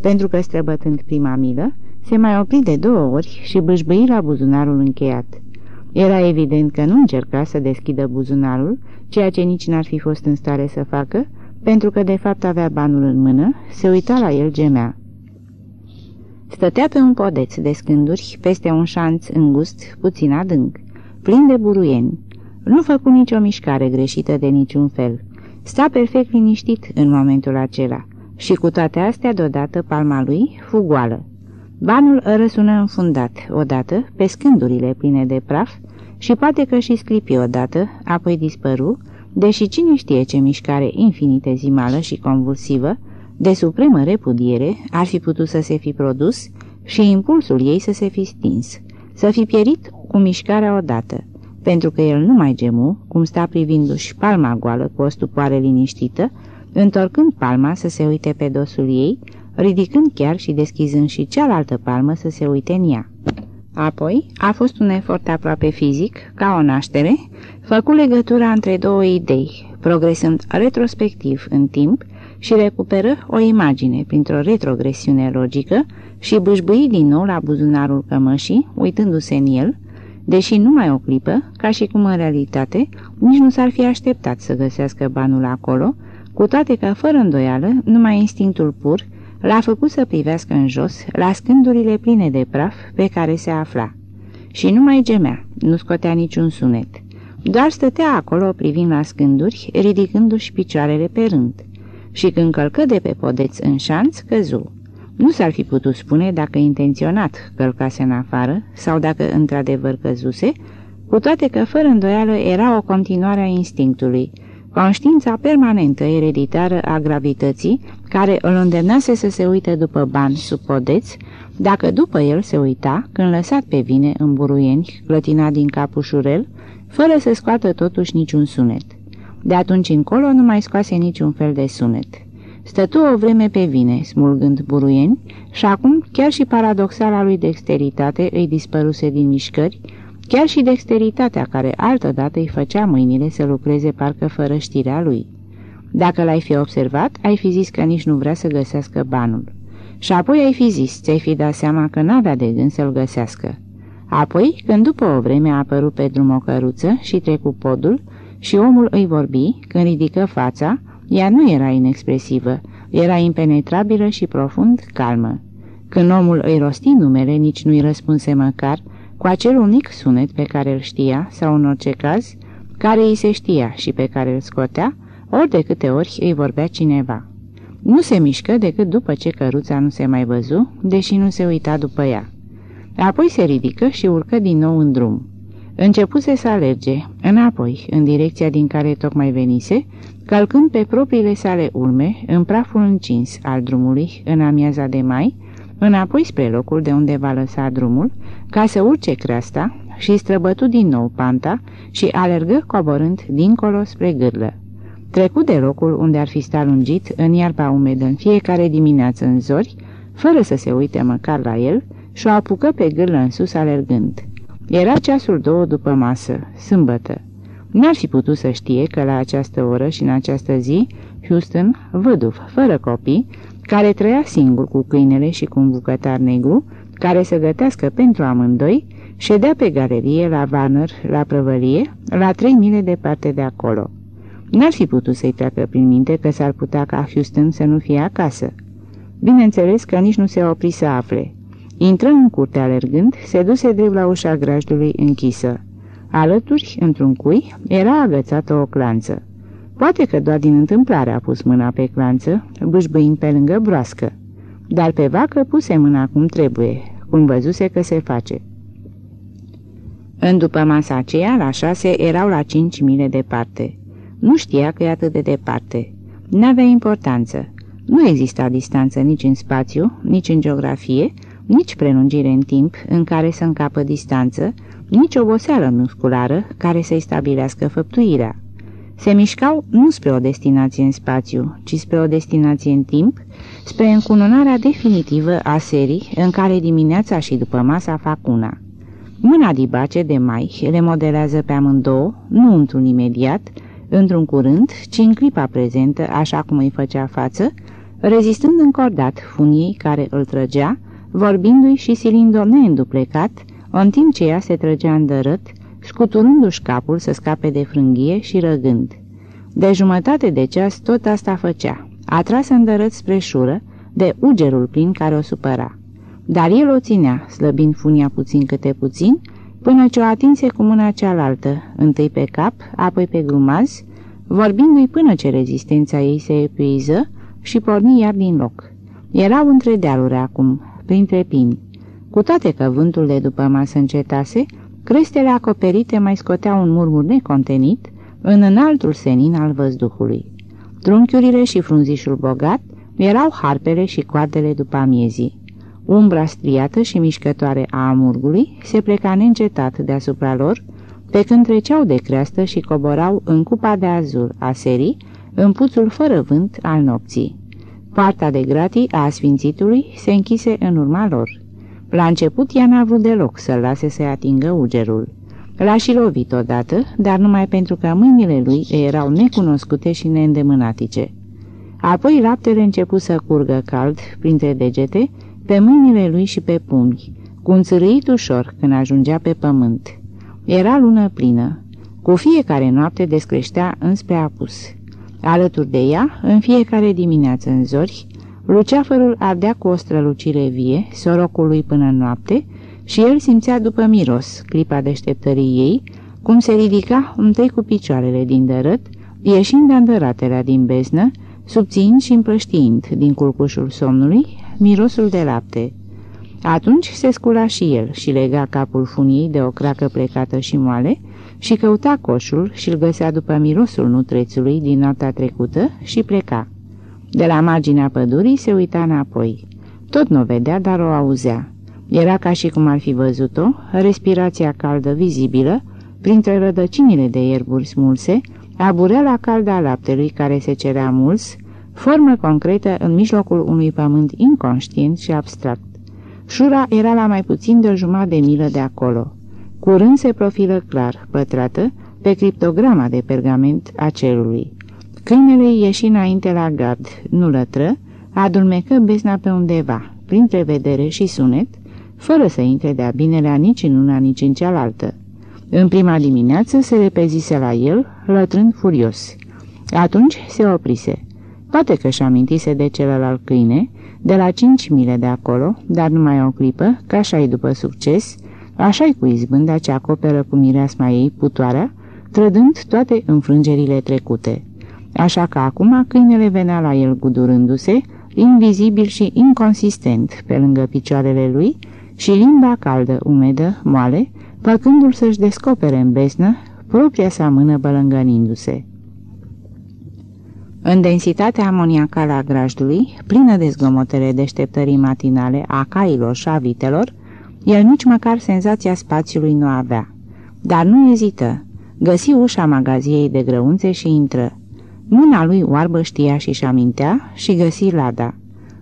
pentru că străbătând prima milă, se mai opri de două ori și bâșbâi la buzunarul încheiat. Era evident că nu încerca să deschidă buzunarul, ceea ce nici n-ar fi fost în stare să facă, pentru că de fapt avea banul în mână, se uita la el gemea. Stătea pe un podeț de scânduri, peste un șanț îngust, puțin adânc, plin de buruieni. Nu făcu nicio mișcare greșită de niciun fel. Sta perfect liniștit în momentul acela și cu toate astea, deodată, palma lui fu goală. Banul răsună înfundat, odată, pe scândurile pline de praf și poate că și sclipi odată, apoi dispăru, deși cine știe ce mișcare infinitezimală și convulsivă, de supremă repudiere, ar fi putut să se fi produs și impulsul ei să se fi stins, să fi pierit cu mișcarea odată, pentru că el nu mai gemu, cum sta privindu-și palma goală cu o stupoare liniștită, întorcând palma să se uite pe dosul ei, ridicând chiar și deschizând și cealaltă palmă să se uite în ea. Apoi a fost un efort aproape fizic, ca o naștere, făcut legătura între două idei, progresând retrospectiv în timp și recuperă o imagine printr-o retrogresiune logică și bâșbâi din nou la buzunarul cămășii, uitându-se în el, deși numai o clipă, ca și cum în realitate nici nu s-ar fi așteptat să găsească banul acolo, cu toate că, fără îndoială, numai instinctul pur l-a făcut să privească în jos, la scândurile pline de praf pe care se afla. Și nu mai gemea, nu scotea niciun sunet. Doar stătea acolo privind la scânduri, ridicându-și picioarele pe rând. Și când călcă de pe podeț în șanț, căzu. Nu s-ar fi putut spune dacă intenționat călcase în afară sau dacă într-adevăr căzuse, cu toate că fără îndoială era o continuare a instinctului, Conștiința permanentă ereditară a gravității, care îl îndemnase să se uite după bani sub podeț, dacă după el se uita, când lăsat pe vine în buruieni, clătina din capușurel, fără să scoată totuși niciun sunet. De atunci încolo nu mai scoase niciun fel de sunet. Stătu o vreme pe vine, smulgând buruieni, și acum chiar și paradoxala lui dexteritate îi dispăruse din mișcări, Chiar și dexteritatea care altădată îi făcea mâinile să lucreze parcă fără știrea lui. Dacă l-ai fi observat, ai fi zis că nici nu vrea să găsească banul. Și apoi ai fi zis, ți-ai fi dat seama că n-avea de gând să-l găsească. Apoi, când după o vreme a apărut pe drum o căruță și trecu podul și omul îi vorbi, când ridică fața, ea nu era inexpresivă, era impenetrabilă și profund calmă. Când omul îi rosti numele, nici nu-i răspunse măcar, cu acel unic sunet pe care îl știa, sau în orice caz, care îi se știa și pe care îl scotea, ori de câte ori îi vorbea cineva. Nu se mișcă decât după ce căruța nu se mai văzu, deși nu se uita după ea. Apoi se ridică și urcă din nou în drum. Începuse să alerge, înapoi, în direcția din care tocmai venise, calcând pe propriile sale urme, în praful încins al drumului, în amiaza de mai, înapoi spre locul de unde va lăsa drumul, ca să urce creasta și străbătu din nou panta și alergă coborând dincolo spre gârlă. Trecut de locul unde ar fi stat lungit în iarba umedă în fiecare dimineață în zori, fără să se uite măcar la el, și o apucă pe gârlă în sus alergând. Era ceasul două după masă, sâmbătă. N-ar fi putut să știe că la această oră și în această zi, Houston, văduv, fără copii, care trăia singur cu câinele și cu un bucătar negru, care să gătească pentru amândoi, ședea pe galerie la Vanner, la prăvălie, la trei mile departe de acolo. N-ar fi putut să-i treacă prin minte că s-ar putea ca Houston să nu fie acasă. Bineînțeles că nici nu se opri să afle. Intră în curte alergând, se duse drept la ușa grajdului închisă. Alături, într-un cui, era agățată o clanță. Poate că doar din întâmplare a pus mâna pe clanță, bâșbâind pe lângă broască. Dar pe vacă puse mâna cum trebuie, cum văzuse că se face. În după masa aceea, la șase, erau la cinci mile departe. Nu știa că e atât de departe. N-avea importanță. Nu exista distanță nici în spațiu, nici în geografie, nici prelungire în timp în care să încapă distanță, nici oboseală musculară care să-i stabilească făptuirea. Se mișcau nu spre o destinație în spațiu, ci spre o destinație în timp, spre încununarea definitivă a serii în care dimineața și după masa fac una. Mâna dibace de mai le modelează pe amândouă, nu într-un imediat, într-un curând, ci în clipa prezentă, așa cum îi făcea față, rezistând încordat funiei care îl trăgea, vorbindu-i și silindu-o neînduplecat, în timp ce ea se trăgea îndărât, scuturându-și capul să scape de frânghie și răgând. De jumătate de ceas tot asta făcea, atras îndărât spre șură, de ugerul plin care o supăra. Dar el o ținea, slăbind funia puțin câte puțin, până ce o atinse cu mâna cealaltă, întâi pe cap, apoi pe grumaz, vorbindu-i până ce rezistența ei se epuiză și porni iar din loc. Erau între dealuri acum, printre pini. Cu toate că vântul de după masă încetase, crestele acoperite mai scoteau un murmur necontenit în înaltul senin al văzduhului. Trunchiurile și frunzișul bogat erau harpele și coadele după amiezii. Umbra striată și mișcătoare a amurgului se pleca neîncetat deasupra lor, pe când treceau de creastă și coborau în cupa de azur a serii, în puțul fără vânt al nopții. Partea de gratii a sfințitului se închise în urma lor. La început ea n-a vrut deloc să-l lase să atingă ugerul. L-a și lovit odată, dar numai pentru că mâinile lui erau necunoscute și neîndemânatice. Apoi laptele început să curgă cald printre degete, pe mâinile lui și pe pumni, cu un țărâit ușor când ajungea pe pământ. Era lună plină. Cu fiecare noapte descreștea înspre apus. Alături de ea, în fiecare dimineață în zori, luceafărul ardea cu o strălucire vie, sorocului până noapte, și el simțea după miros, clipa deșteptării ei, cum se ridica întâi cu picioarele din dărât, ieșind de îndăratelea din beznă, subțind și împrăștiind din culcușul somnului mirosul de lapte. Atunci se scula și el și lega capul funiei de o cracă plecată și moale și căuta coșul și-l găsea după mirosul nutrețului din noaptea trecută și pleca. De la marginea pădurii se uita înapoi. Tot nu vedea, dar o auzea. Era ca și cum ar fi văzut-o, respirația caldă vizibilă, printre rădăcinile de ierburi smulse, abureala caldă a laptelui care se cerea muls, formă concretă în mijlocul unui pământ inconștient și abstract. Șura era la mai puțin de o jumătate de milă de acolo. Curând se profilă clar, pătrată, pe criptograma de pergament a cerului. Câinele ieși înainte la gard, nu lătră, adulmecă besna pe undeva, printre vedere și sunet, fără să intre de-a binelea nici în una, nici în cealaltă. În prima dimineață se repezise la el, lătrând furios. Atunci se oprise. Poate că și amintise de celălalt câine, de la cinci mile de acolo, dar numai o clipă, ca așa după succes, așa-i cu izbânda ce acoperă cu mireasma ei putoarea, trădând toate înfrângerile trecute. Așa că acum câinele venea la el gudurându-se, invizibil și inconsistent pe lângă picioarele lui și limba caldă, umedă, moale, făcându-l să-și descopere în besnă propria sa mână bălângănindu-se. În densitatea amoniacală a grajdului, plină de zgomotele deșteptării matinale a cailor și a vitelor, el nici măcar senzația spațiului nu avea. Dar nu ezită. Găsi ușa magaziei de grăunțe și intră. Mâna lui oarbă știa și-și amintea și găsi lada.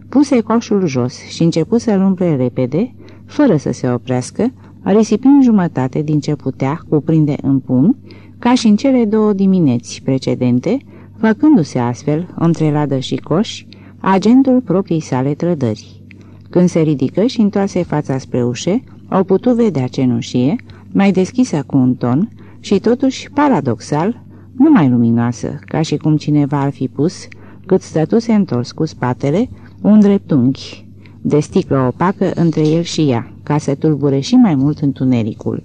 Puse coșul jos și începu să-l umple repede, fără să se oprească, risipind jumătate din ce putea cuprinde în pumn, ca și în cele două dimineți precedente, făcându-se astfel, între ladă și coș, agentul proprii sale trădări. Când se ridică și întoarse fața spre ușe, au putut vedea cenușie, mai deschisă cu un ton și totuși, paradoxal, nu mai luminoasă, ca și cum cineva ar fi pus, cât stătuse întors cu spatele, un dreptunghi de sticlă opacă între el și ea, ca să tulbure și mai mult întunericul.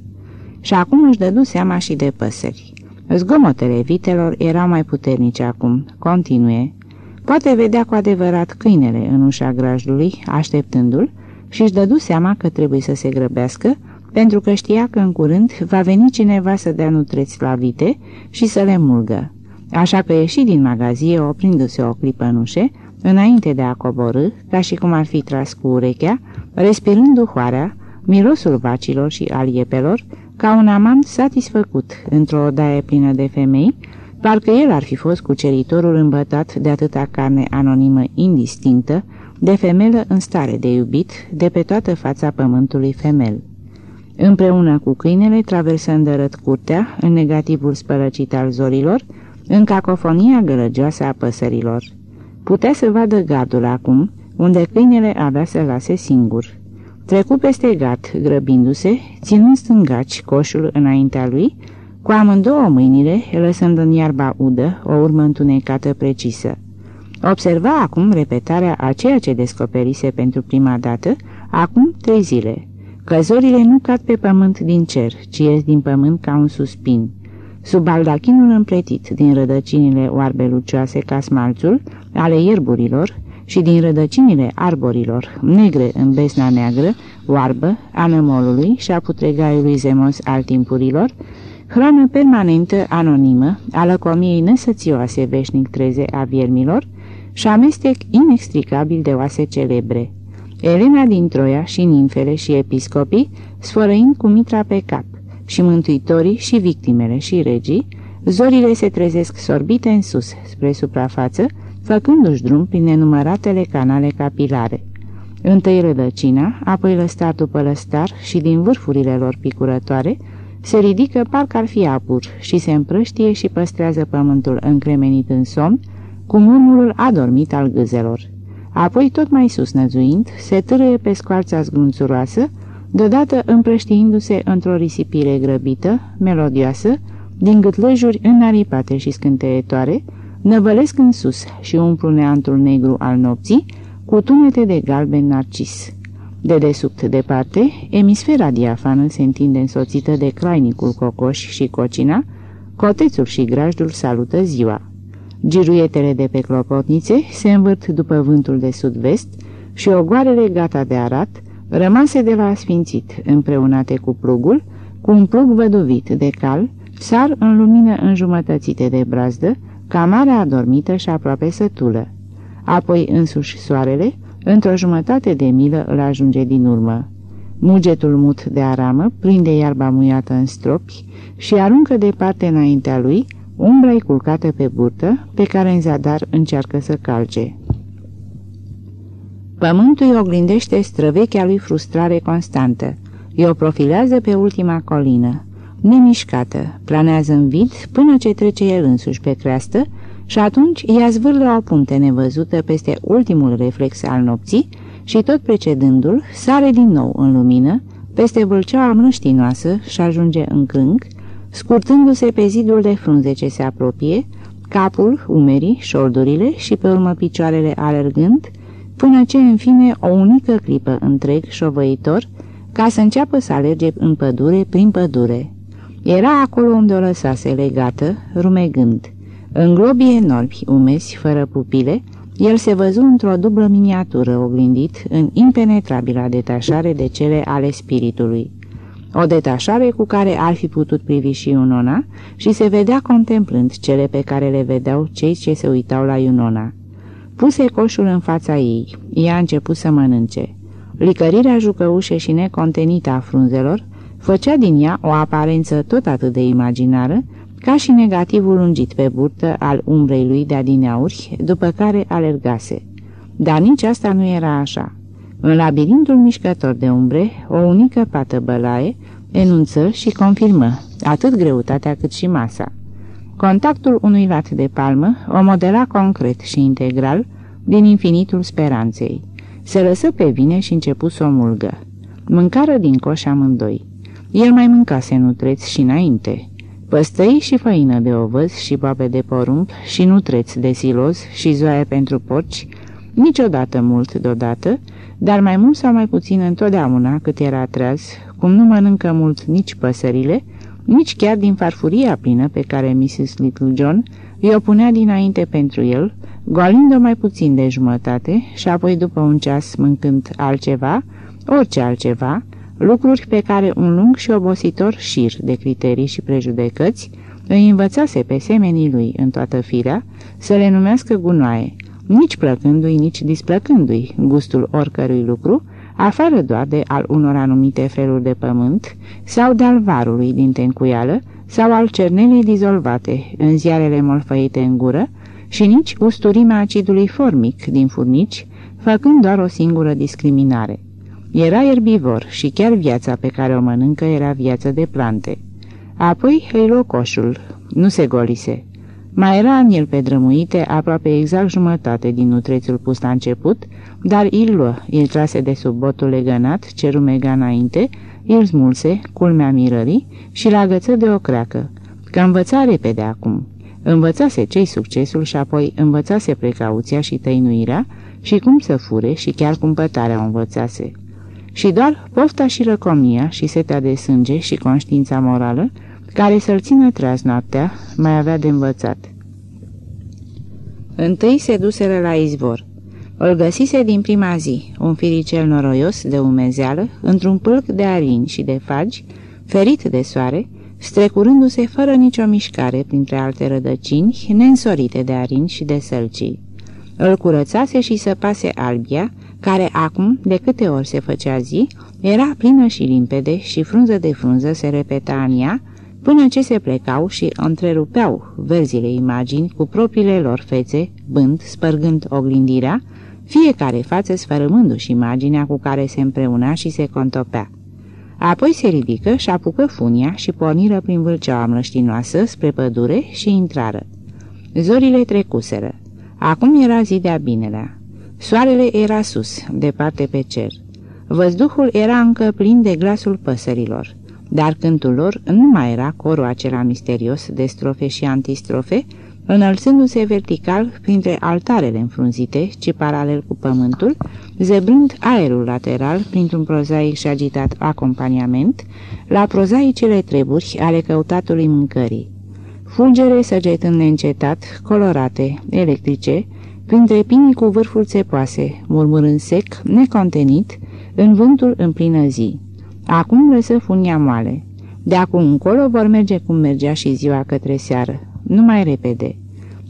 Și acum își dădu seama și de păsări. Zgomotele vitelor erau mai puternice acum, continue. Poate vedea cu adevărat câinele în ușa grajdului, așteptându-l, și își dădu seama că trebuie să se grăbească, pentru că știa că în curând va veni cineva să dea nutreți la vite și să le mulgă. Așa că ieși din magazie, oprindu-se o clipă în ușe, înainte de a coborâ, ca și cum ar fi tras cu urechea, respirând duhoarea, mirosul vacilor și al iepelor, ca un amant satisfăcut într-o odaie plină de femei, parcă el ar fi fost cuceritorul îmbătat de atâta carne anonimă indistinctă, de femelă în stare de iubit, de pe toată fața pământului femel. Împreună cu câinele traversă îndărât curtea, în negativul spălăcit al zorilor, în cacofonia gălăgioasă a păsărilor. Putea să vadă gardul acum, unde câinele avea să lase singur. Trecu peste gat, grăbindu-se, ținând stângaci coșul înaintea lui, cu amândouă mâinile, lăsând în iarba udă o urmă întunecată precisă. Observa acum repetarea a ceea ce descoperise pentru prima dată, acum trei zile. Căzorile nu cad pe pământ din cer, ci ies din pământ ca un suspin. Sub baldachinul împletit din rădăcinile oarbe lucioase ca smalțul ale ierburilor și din rădăcinile arborilor, negre în besna neagră, oarbă, a nămolului și a putregaiului zemos al timpurilor, hrană permanentă, anonimă, a lăcomiei nesățioase veșnic treze a viermilor și amestec inextricabil de oase celebre. Elena din Troia și ninfele și episcopii sfărăind cu mitra pe cap și mântuitorii și victimele și regii, zorile se trezesc sorbite în sus, spre suprafață, făcându-și drum prin nenumăratele canale capilare. Întâi rădăcina, apoi lăstar după lăstar și din vârfurile lor picurătoare, se ridică parcă ar fi apur și se împrăștie și păstrează pământul încremenit în somn, cu murmurul adormit al gâzelor. Apoi, tot mai sus năzuind, se târâie pe scoarța zgrunțuroasă, deodată împrăștiindu-se într-o risipire grăbită, melodioasă, din gâtlăjuri înaripate și scânteietoare, năvălesc în sus și umplu neantul negru al nopții cu tunete de galben narcis. De desubt departe, emisfera diafană se întinde însoțită de crainicul cocoș și cocina, cotețul și grajdul salută ziua. Giruietele de pe clopotnițe se învârt după vântul de sud-vest și ogoarele gata de arat, rămase de la asfințit, împreunate cu plugul, cu un plug văduvit de cal, sar în lumină înjumătățite de brazdă, camara adormită și aproape sătulă. Apoi însuși soarele, într-o jumătate de milă îl ajunge din urmă. Mugetul mut de aramă prinde iarba muiată în stropi și aruncă departe înaintea lui umbra culcată pe burtă, pe care în zadar încearcă să calce. Pământul îi oglindește străvechea lui frustrare constantă. îi o profilează pe ultima colină. Nemișcată, planează în vid până ce trece el însuși pe creastă și atunci ea zvârlă o punte nevăzută peste ultimul reflex al nopții și tot precedându-l sare din nou în lumină, peste vâlceaua mlăștinoasă și ajunge în crânc, scurtându-se pe zidul de frunze ce se apropie, capul, umerii, șoldurile și pe urmă picioarele alergând, până ce în fine o unică clipă întreg șovăitor, ca să înceapă să alerge în pădure prin pădure. Era acolo unde o lăsase legată, rumegând. În globii enormi, umezi, fără pupile, el se văzu într-o dublă miniatură oglindit în impenetrabila detașare de cele ale spiritului. O detașare cu care ar fi putut privi și Iunona și se vedea contemplând cele pe care le vedeau cei ce se uitau la Iunona. Puse coșul în fața ei, ea a început să mănânce. Licărirea jucăușe și necontenită a frunzelor făcea din ea o aparență tot atât de imaginară, ca și negativul lungit pe burtă al umbrei lui de adineauri, după care alergase. Dar nici asta nu era așa. În labirintul mișcător de umbre, o unică pată bălaie enunță și confirmă atât greutatea cât și masa. Contactul unui lat de palmă o modela concret și integral din infinitul speranței. Se lăsă pe vine și începu să o mulgă. Mâncară din coș amândoi. El mai mâncase nutreți și înainte. Păstăi și făină de ovăz și boabe de porumb și nutreți de silos și zoaie pentru porci, niciodată mult deodată, dar mai mult sau mai puțin întotdeauna cât era treaz, cum nu mănâncă mult nici păsările, nici chiar din farfuria plină pe care Mrs. Little John îi o punea dinainte pentru el, golind-o mai puțin de jumătate și apoi după un ceas mâncând altceva, orice altceva, lucruri pe care un lung și obositor șir de criterii și prejudecăți îi învățase pe semenii lui în toată firea să le numească gunoaie, nici plăcându-i, nici displăcându-i gustul oricărui lucru, afară doar de al unor anumite feluri de pământ sau de al varului din tencuială sau al cernelei dizolvate în ziarele molfăite în gură și nici usturimea acidului formic din furnici, făcând doar o singură discriminare. Era erbivor și chiar viața pe care o mănâncă era viață de plante. Apoi îi luă coșul. Nu se golise. Mai era în el pedrămuite aproape exact jumătate din nutrețul pus la început, dar îl luă, îl trase de sub botul legănat, ce rumega înainte, îl smulse, culmea mirării, și l agăță de o creacă, că învăța repede acum. Învățase cei succesul și apoi învățase precauția și tăinuirea și cum să fure și chiar cumpătarea o învățase. Și doar pofta și răcomia și setea de sânge și conștiința morală care să-l țină treaz noaptea, mai avea de învățat. Întâi se duseră la izvor. Îl găsise din prima zi, un firicel noroios de umezeală, într-un pâlc de arini și de fagi, ferit de soare, strecurându-se fără nicio mișcare printre alte rădăcini, neînsorite de arini și de sălcii. Îl curățase și săpase albia, care acum, de câte ori se făcea zi, era plină și limpede și frunză de frunză se repeta în ea, până ce se plecau și întrerupeau verzile imagini cu propriile lor fețe, bând, spărgând oglindirea, fiecare față sfărâmându-și imaginea cu care se împreuna și se contopea. Apoi se ridică și apucă funia și porniră prin vâlceaua mlăștinoasă spre pădure și intrară. Zorile trecuseră. Acum era zi de-a binelea. Soarele era sus, departe pe cer. Văzduhul era încă plin de glasul păsărilor dar cântul lor nu mai era corul acela misterios de strofe și antistrofe, înălțându-se vertical printre altarele înfrunzite, ci paralel cu pământul, zebrând aerul lateral printr-un prozaic și agitat acompaniament la prozaicele treburi ale căutatului mâncării. Fulgere săgetând neîncetat, colorate, electrice, printre pinii cu vârful țepoase, murmurând sec, necontenit, în vântul în plină zi. Acum lăsă funia moale. De acum încolo vor merge cum mergea și ziua către seară, numai repede.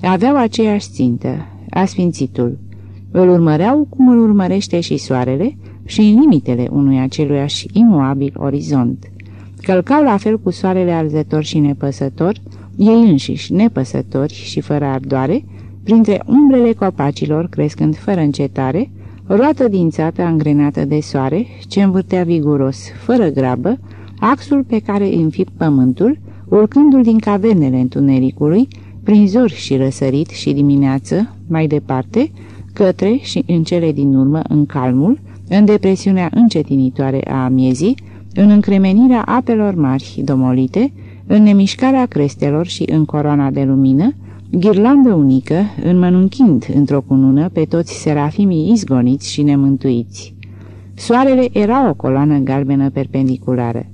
Aveau aceeași țintă, asfințitul. Îl urmăreau cum îl urmărește și soarele și în limitele unui aceluiași imuabil orizont. Călcau la fel cu soarele arzător și nepăsător, ei înșiși nepăsători și fără ardoare, printre umbrele copacilor crescând fără încetare, roată dințată angrenată de soare, ce învârtea viguros, fără grabă, axul pe care înfip pământul, urcându-l din cavernele întunericului, prin zor și răsărit și dimineață, mai departe, către și în cele din urmă în calmul, în depresiunea încetinitoare a amiezii, în încremenirea apelor mari domolite, în nemișcarea crestelor și în coroana de lumină, Ghirlandă unică, înmănunchind într-o cunună pe toți serafimii izgoniți și nemântuiți. Soarele era o coloană galbenă perpendiculară.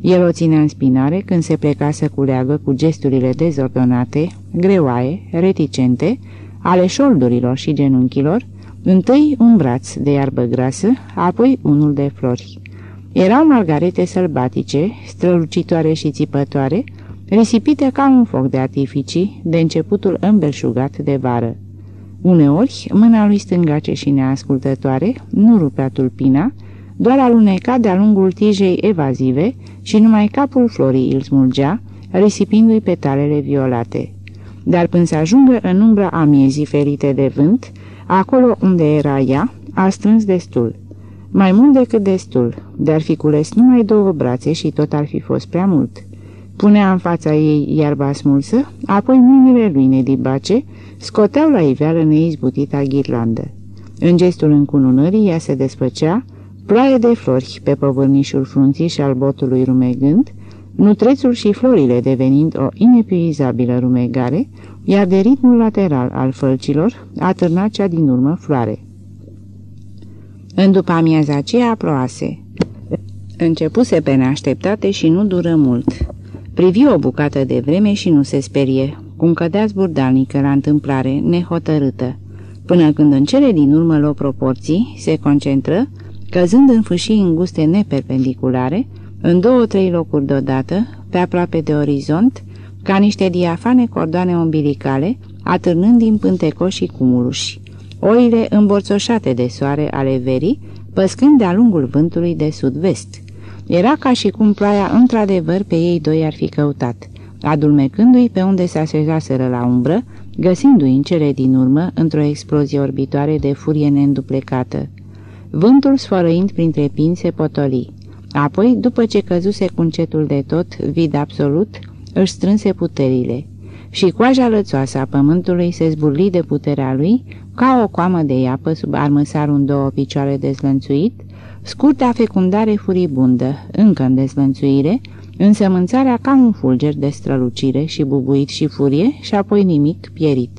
El o ținea în spinare când se pleca să culeagă cu gesturile dezordonate, greoaie, reticente, ale șoldurilor și genunchilor, întâi un braț de iarbă grasă, apoi unul de flori. Erau margarete sălbatice, strălucitoare și țipătoare, risipite ca un foc de artificii de începutul îmbelșugat de vară. Uneori, mâna lui stângace și neascultătoare nu rupea tulpina, doar aluneca de-a lungul tijei evazive și numai capul florii îl smulgea, risipindu-i petalele violate. Dar până să ajungă în umbra amiezii ferite de vânt, acolo unde era ea, a strâns destul. Mai mult decât destul, de-ar fi cules numai două brațe și tot ar fi fost prea mult. Punea în fața ei iarba smulsă, apoi mâinile lui nedibace scoteau la iveală neizbutita ghirlandă. În gestul încununării ea se despăcea, ploaie de flori pe păvârnișul frunții și al botului rumegând, nutrețul și florile devenind o inepuizabilă rumegare, iar de ritmul lateral al fălcilor atârna cea din urmă floare. În după amiaza aceea ploase. Începuse pe neașteptate și nu dură mult. Privi o bucată de vreme și nu se sperie, cum cădea zburdalnică la întâmplare, nehotărâtă, până când în cele din urmă luă proporții, se concentră, căzând în fâșii înguste neperpendiculare, în două-trei locuri deodată, pe aproape de orizont, ca niște diafane cordoane umbilicale, atârnând din pântecoși și cumuluși. Oile îmborțoșate de soare ale verii, păscând de-a lungul vântului de sud-vest. Era ca și cum ploaia într-adevăr pe ei doi ar fi căutat, adulmecându-i pe unde se așezaseră la umbră, găsindu-i în cele din urmă într-o explozie orbitoare de furie neînduplecată. Vântul sfărăind printre pini se potoli. Apoi, după ce căzuse cu încetul de tot, vid absolut, își strânse puterile. și coaja lățoasă a pământului se zburli de puterea lui ca o coamă de iapă sub armăsarul în două picioare dezlănțuit, scurta fecundare furibundă, încă în dezlănțuire, însămânțarea ca un fulger de strălucire și bubuit și furie și apoi nimic pierit.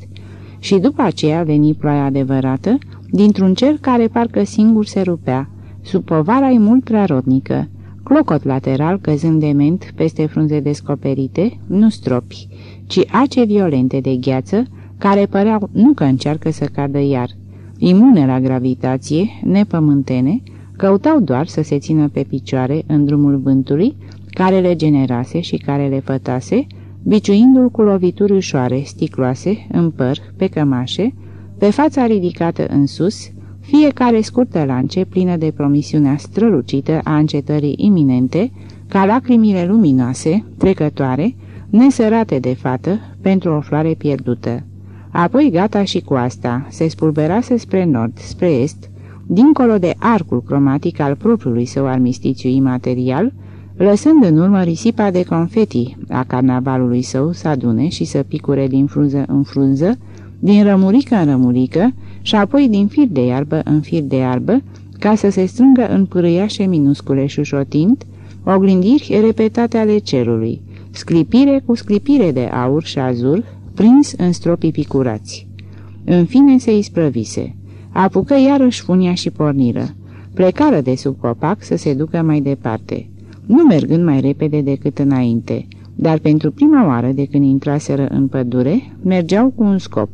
Și după aceea veni ploaia adevărată, dintr-un cer care parcă singur se rupea, sub povara e mult prea rodnică, clocot lateral căzând dement peste frunze descoperite, nu stropi, ci ace violente de gheață, care păreau nu că încearcă să cadă iar. Imune la gravitație, nepământene, căutau doar să se țină pe picioare în drumul vântului, care le generase și care le fătase, biciuindu-l cu lovituri ușoare, sticloase, în păr, pe cămașe, pe fața ridicată în sus, fiecare scurtă lance plină de promisiunea strălucită a încetării iminente, ca lacrimile luminoase, trecătoare, nesărate de fată, pentru o floare pierdută. Apoi gata și cu asta, se spulberase spre nord, spre est, dincolo de arcul cromatic al propriului său armistițiu imaterial, lăsând în urmă risipa de confeti a carnavalului său să adune și să picure din frunză în frunză, din rămurică în rămurică și apoi din fir de iarbă în fir de iarbă, ca să se strângă în pârâiașe minuscule șușotind, oglindiri repetate ale cerului, sclipire cu sclipire de aur și azur, prins în stropii picurați. În fine se isprăvise. Apucă iarăși funia și porniră. Plecară de sub copac să se ducă mai departe, nu mergând mai repede decât înainte, dar pentru prima oară de când intraseră în pădure, mergeau cu un scop,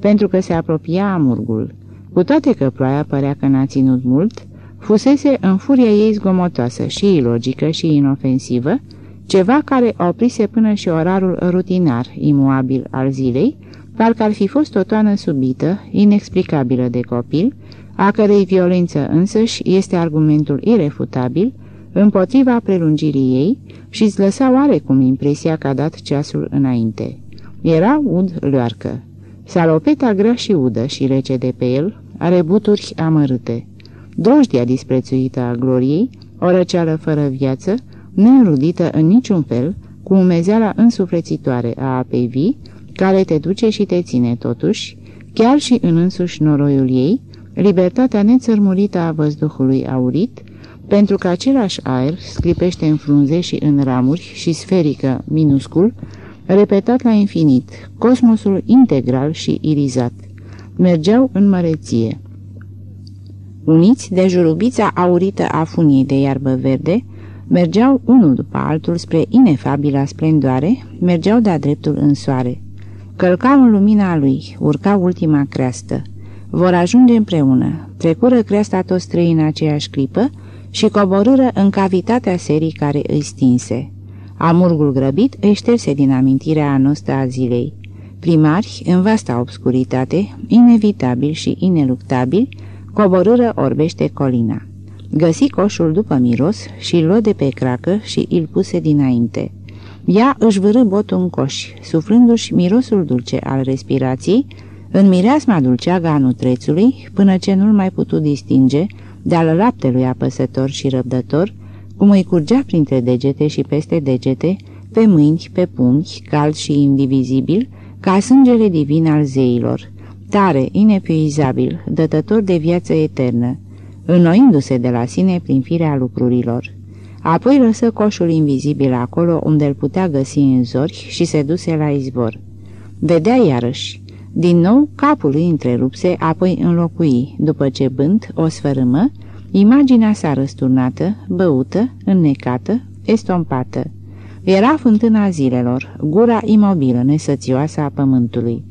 pentru că se apropia amurgul. Cu toate că ploaia părea că n-a ținut mult, fusese în furia ei zgomotoasă și ilogică și inofensivă, ceva care oprise până și orarul rutinar, imuabil al zilei, parcă ar fi fost o toană subită, inexplicabilă de copil, a cărei violență însăși este argumentul irefutabil împotriva prelungirii ei și îți lăsa oarecum impresia că a dat ceasul înainte. Era ud luarcă. Salopeta grea și udă și rece de pe el are buturi amărâte. Drojdia disprețuită a gloriei, o răceală fără viață, neînrudită în niciun fel, cu umezeala însuflețitoare a apei vii, care te duce și te ține totuși, chiar și în însuși noroiul ei, libertatea nețărmurită a văzduhului aurit, pentru că același aer sclipește în frunze și în ramuri și sferică, minuscul, repetat la infinit, cosmosul integral și irizat. Mergeau în măreție. Uniți de jurubița aurită a funiei de iarbă verde, mergeau unul după altul spre inefabila splendoare, mergeau de-a dreptul în soare. Călcau în lumina lui, urcau ultima creastă. Vor ajunge împreună, trecură creasta toți trei în aceeași clipă și coborâră în cavitatea serii care îi stinse. Amurgul grăbit îi șterse din amintirea noastră a zilei. Primari, în vasta obscuritate, inevitabil și ineluctabil, coborâră orbește colina. Găsi coșul după miros și îl luă de pe cracă și îl puse dinainte. Ea își vârâ botul în coș, suflându-și mirosul dulce al respirației, în mireasma dulceaga a nutrețului, până ce nu-l mai putu distinge de-al laptelui apăsător și răbdător, cum îi curgea printre degete și peste degete, pe mâini, pe pumni, cald și indivizibil, ca sângele divin al zeilor, tare, inepuizabil, dătător de viață eternă, înnoindu-se de la sine prin firea lucrurilor. Apoi lăsă coșul invizibil acolo unde îl putea găsi în zori și se duse la izvor. Vedea iarăși. Din nou, capul îi întrerupse, apoi înlocui, după ce bând, o sfărâmă, imaginea sa răsturnată, băută, înnecată, estompată. Era fântâna zilelor, gura imobilă, nesățioasă a pământului.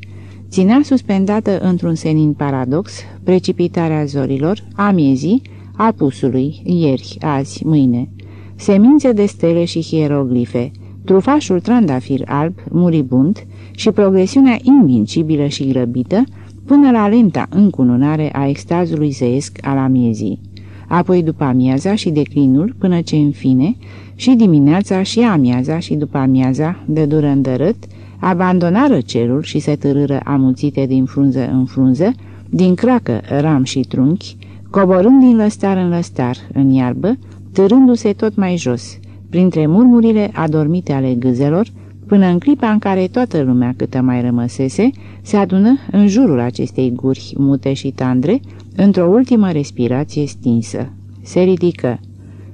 Ținea suspendată într-un senin paradox precipitarea zorilor, a miezii, apusului, ieri, azi, mâine. Semințe de stele și hieroglife, trufașul trandafir alb, muribund și progresiunea invincibilă și grăbită până la lenta încununare a extazului zeiesc al amiezii. Apoi după amiaza și declinul până ce în fine și dimineața și amiaza și după amiaza, de dură îndărât, abandonară cerul și se târâră amuțite din frunză în frunză, din cracă, ram și trunchi, coborând din lăstar în lăstar, în iarbă, târându-se tot mai jos, printre murmurile adormite ale gâzelor, până în clipa în care toată lumea câtă mai rămăsese se adună în jurul acestei guri mute și tandre, într-o ultimă respirație stinsă. Se ridică.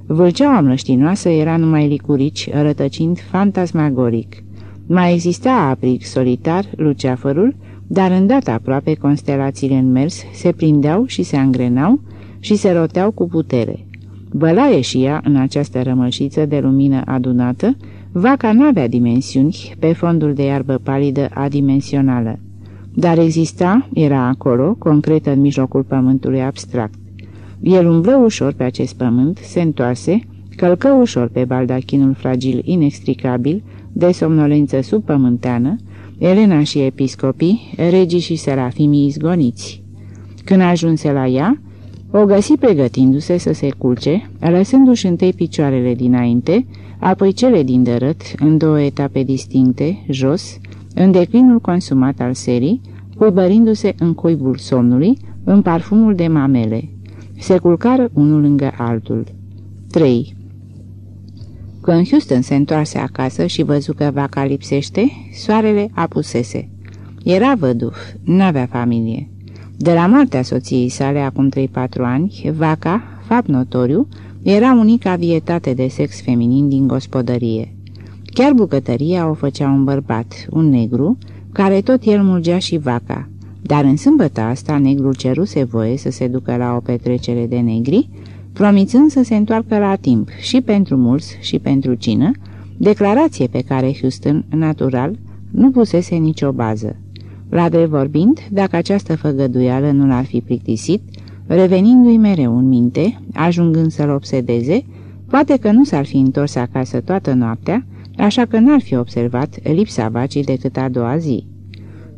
Vâlceaua mlăștinoasă era numai licurici, rătăcind fantasmagoric. Mai exista aprig solitar, luceafărul, dar îndată aproape constelațiile în mers se prindeau și se angrenau și se roteau cu putere. Bălaie și ea în această rămășiță de lumină adunată, vaca n-avea dimensiuni pe fondul de iarbă palidă adimensională. Dar exista, era acolo, concretă în mijlocul pământului abstract. El umblă ușor pe acest pământ, se întoarse, călcă ușor pe baldachinul fragil inextricabil de somnolență subpământeană, Elena și episcopii, regii și serafimii izgoniți. Când ajunse la ea, o găsi pregătindu-se să se culce, lăsându-și întâi picioarele dinainte, apoi cele din dărât, în două etape distincte, jos, în declinul consumat al serii, cuibărindu-se în cuibul somnului, în parfumul de mamele. Se culcară unul lângă altul. 3. Când Houston se întoarse acasă și văzu că vaca lipsește, soarele apusese. Era văduf, n-avea familie. De la moartea soției sale acum 3-4 ani, vaca, fapt notoriu, era unica vietate de sex feminin din gospodărie. Chiar bucătăria o făcea un bărbat, un negru, care tot el mulgea și vaca. Dar în sâmbătă asta, negrul ceruse voie să se ducă la o petrecere de negri, promițând să se întoarcă la timp și pentru mulți și pentru cină, declarație pe care Houston, natural, nu pusese nicio bază. La drept vorbind, dacă această făgăduială nu l-ar fi plictisit, revenindu-i mereu în minte, ajungând să-l obsedeze, poate că nu s-ar fi întors acasă toată noaptea, așa că n-ar fi observat lipsa vacii decât a doua zi.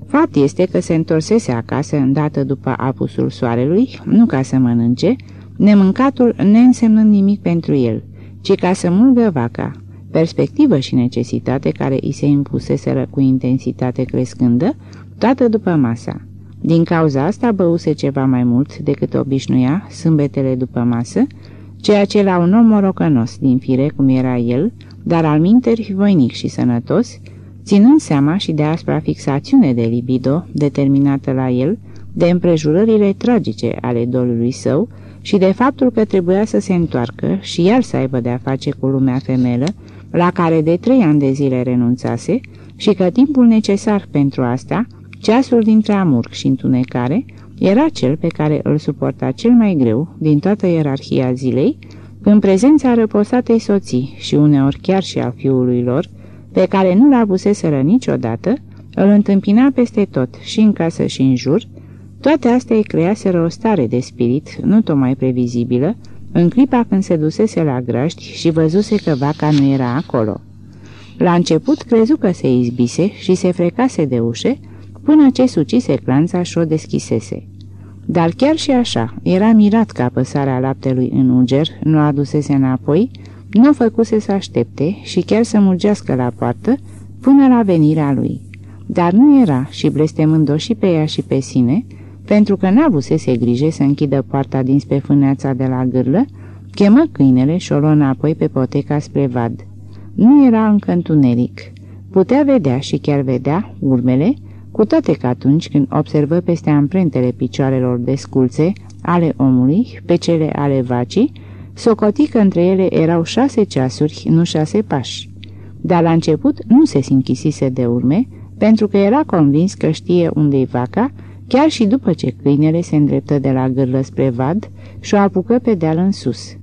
Fapt este că se întorsese acasă îndată după apusul soarelui, nu ca să mănânce, nemâncatul neînsemnând nimic pentru el, ci ca să mulgă vaca, perspectivă și necesitate care îi se impuseseră cu intensitate crescândă, toată după masa. Din cauza asta băuse ceva mai mult decât obișnuia sâmbetele după masă, ceea ce la un om morocănos din fire cum era el, dar al minteri voinic și sănătos, ținând seama și de aspra fixațiune de libido determinată la el, de împrejurările tragice ale dolului său și de faptul că trebuia să se întoarcă și iar să aibă de-a face cu lumea femelă, la care de trei ani de zile renunțase, și că timpul necesar pentru asta, ceasul dintre amurg și întunecare, era cel pe care îl suporta cel mai greu din toată ierarhia zilei, în prezența răposatei soții și uneori chiar și a fiului lor, pe care nu l avuseseră niciodată, îl întâmpina peste tot, și în casă și în jur, toate astea îi creaseră o stare de spirit nu tocmai previzibilă, în clipa când se dusese la grăști și văzuse că vaca nu era acolo. La început crezu că se izbise și se frecase de ușe, până ce sucise clanța și o deschisese. Dar chiar și așa, era mirat că apăsarea laptelui în uger nu adusese înapoi, nu o făcuse să aștepte și chiar să murgească la poartă până la venirea lui. Dar nu era și blestemând-o și pe ea și pe sine, pentru că n-avusese grijă să închidă poarta dinspre fâneața de la gârlă, chemă câinele și o luă înapoi pe poteca spre vad. Nu era încă întuneric. Putea vedea și chiar vedea urmele, cu toate că atunci când observă peste amprentele picioarelor desculțe ale omului, pe cele ale vacii, socoti că între ele erau șase ceasuri, nu șase pași. Dar la început nu se sinchisise de urme, pentru că era convins că știe unde-i vaca, chiar și după ce câinele se îndreptă de la gârlă spre vad și o apucă pe deal în sus.